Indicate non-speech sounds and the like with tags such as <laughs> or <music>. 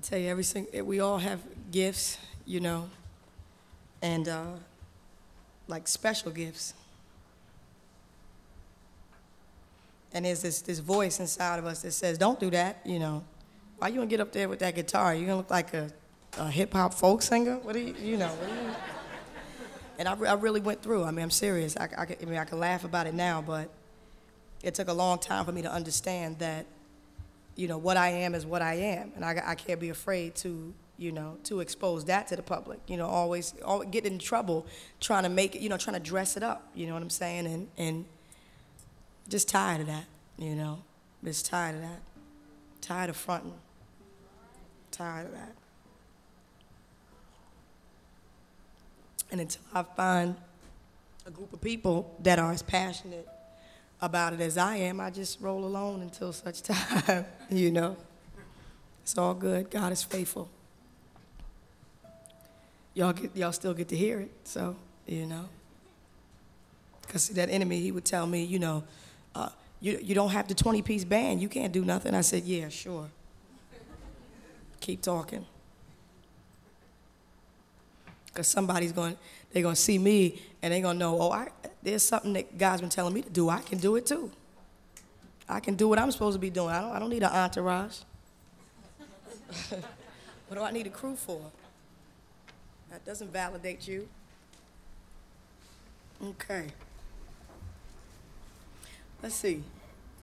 I tell you, every single, we all have gifts, you know, and uh, like special gifts. And there's this, this voice inside of us that says, don't do that, you know. Why you gonna get up there with that guitar? You gonna look like a, a hip hop folk singer? What do you, you know? You? <laughs> And I, re- I really went through. I mean, I'm serious. I, I, I mean, I can laugh about it now, but it took a long time for me to understand that, you know, what I am is what I am, and I, I can't be afraid to, you know, to expose that to the public. You know, always, always get in trouble trying to make it, you know, trying to dress it up. You know what I'm saying? And and just tired of that. You know, just tired of that. Tired of fronting. Tired of that. And until I find a group of people that are as passionate about it as I am, I just roll alone until such <laughs> time, you know. It's all good. God is faithful. Y'all get, y'all still get to hear it, so you know. Cause that enemy, he would tell me, you know, uh, you you don't have the 20 piece band, you can't do nothing. I said, yeah, sure. Keep talking. Because somebody's going, they're going to see me and they're going to know, oh, I, there's something that God's been telling me to do. I can do it too. I can do what I'm supposed to be doing. I don't, I don't need an entourage. <laughs> what do I need a crew for? That doesn't validate you. Okay. Let's see.